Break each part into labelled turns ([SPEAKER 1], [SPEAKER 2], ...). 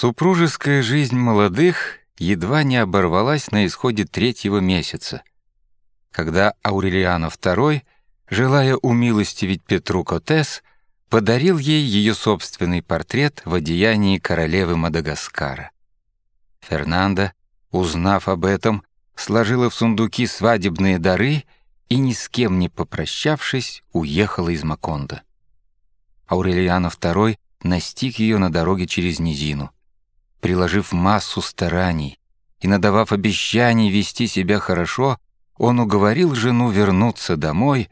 [SPEAKER 1] Супружеская жизнь молодых едва не оборвалась на исходе третьего месяца, когда Аурелиано II, желая умилостивить Петру Котес, подарил ей ее собственный портрет в одеянии королевы Мадагаскара. Фернанда, узнав об этом, сложила в сундуки свадебные дары и, ни с кем не попрощавшись, уехала из Макондо. Аурелиано II настиг ее на дороге через низину. Приложив массу стараний и надавав обещаний вести себя хорошо, он уговорил жену вернуться домой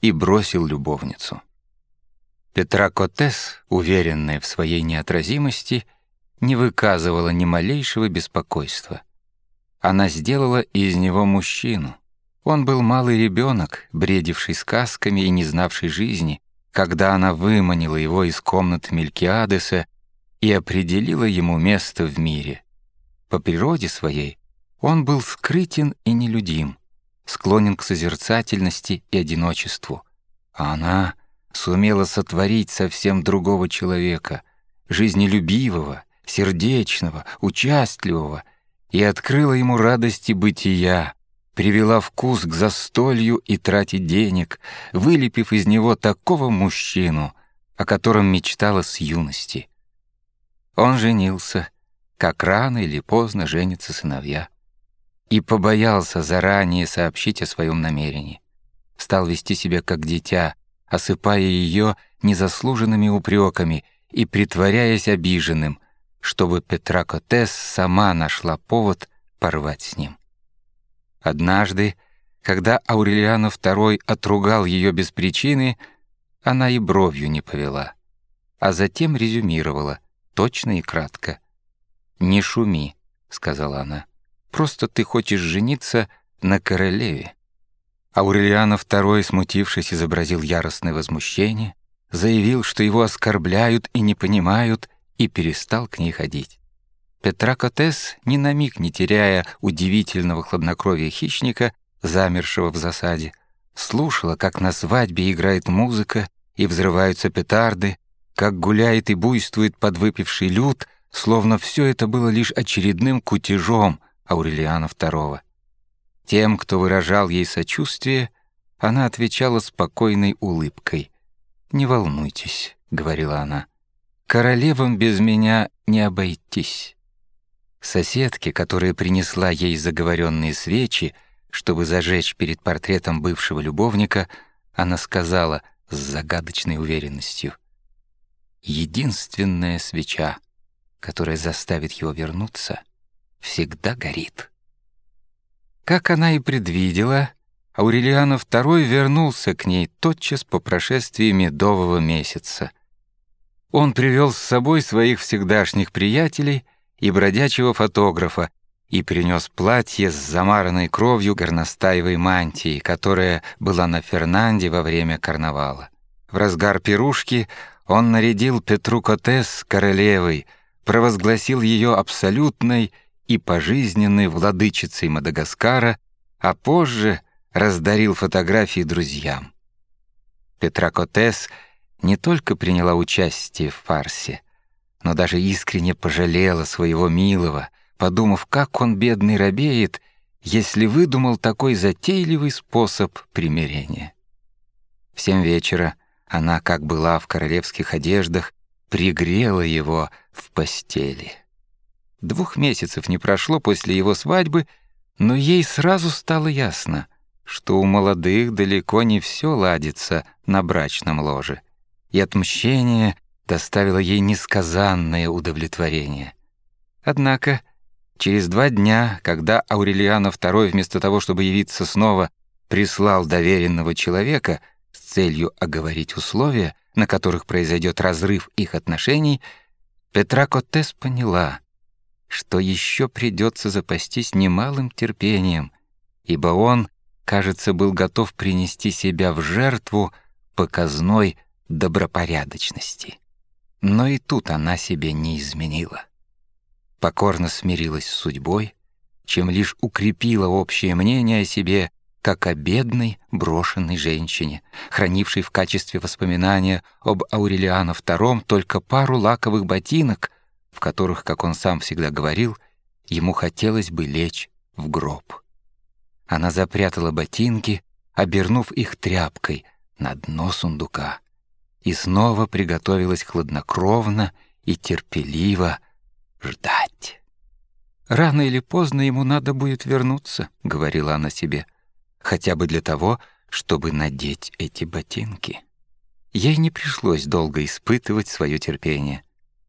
[SPEAKER 1] и бросил любовницу. Петра Котес, уверенная в своей неотразимости, не выказывала ни малейшего беспокойства. Она сделала из него мужчину. Он был малый ребенок, бредивший сказками и не знавший жизни, когда она выманила его из комнаты Мелькиадеса и определила ему место в мире. По природе своей он был скрытен и нелюдим, склонен к созерцательности и одиночеству, а она сумела сотворить совсем другого человека, жизнелюбивого, сердечного, участливого, и открыла ему радости бытия, привела вкус к застолью и трате денег, вылепив из него такого мужчину, о котором мечтала с юности. Он женился, как рано или поздно женятся сыновья, и побоялся заранее сообщить о своем намерении. Стал вести себя как дитя, осыпая ее незаслуженными упреками и притворяясь обиженным, чтобы Петра Котес сама нашла повод порвать с ним. Однажды, когда Аурелиано II отругал ее без причины, она и бровью не повела, а затем резюмировала — точно и кратко. «Не шуми», — сказала она. «Просто ты хочешь жениться на королеве». Аурелиано II, смутившись, изобразил яростное возмущение, заявил, что его оскорбляют и не понимают, и перестал к ней ходить. Петра Котес, ни на миг не теряя удивительного хладнокровия хищника, замершего в засаде, слушала, как на свадьбе играет музыка и взрываются петарды, как гуляет и буйствует подвыпивший люд, словно все это было лишь очередным кутежом Аурелиана II. Тем, кто выражал ей сочувствие, она отвечала спокойной улыбкой. «Не волнуйтесь», — говорила она, — «королевам без меня не обойтись». Соседке, которая принесла ей заговоренные свечи, чтобы зажечь перед портретом бывшего любовника, она сказала с загадочной уверенностью — единственная свеча, которая заставит его вернуться, всегда горит. Как она и предвидела, Аурелиано II вернулся к ней тотчас по прошествии медового месяца. Он привел с собой своих всегдашних приятелей и бродячего фотографа и принес платье с замаранной кровью горностаевой мантии, которая была на Фернанде во время карнавала. В разгар пирушки он нарядил Петру Котес королевой, провозгласил ее абсолютной и пожизненной владычицей Мадагаскара, а позже раздарил фотографии друзьям. Петра Котес не только приняла участие в фарсе, но даже искренне пожалела своего милого, подумав, как он, бедный, робеет, если выдумал такой затейливый способ примирения. В семь вечера она, как была в королевских одеждах, пригрела его в постели. Двух месяцев не прошло после его свадьбы, но ей сразу стало ясно, что у молодых далеко не все ладится на брачном ложе, и отмщение доставило ей несказанное удовлетворение. Однако через два дня, когда Аурелиано II вместо того, чтобы явиться снова, прислал доверенного человека — целью оговорить условия, на которых произойдет разрыв их отношений, Петра Коттес поняла, что еще придется запастись немалым терпением, ибо он, кажется, был готов принести себя в жертву показной добропорядочности. Но и тут она себе не изменила. Покорно смирилась с судьбой, чем лишь укрепила общее мнение о себе как о бедной брошенной женщине, хранившей в качестве воспоминания об Аурелиано II только пару лаковых ботинок, в которых, как он сам всегда говорил, ему хотелось бы лечь в гроб. Она запрятала ботинки, обернув их тряпкой на дно сундука, и снова приготовилась хладнокровно и терпеливо ждать. «Рано или поздно ему надо будет вернуться», — говорила она себе, «хотя бы для того, чтобы надеть эти ботинки». Ей не пришлось долго испытывать свое терпение.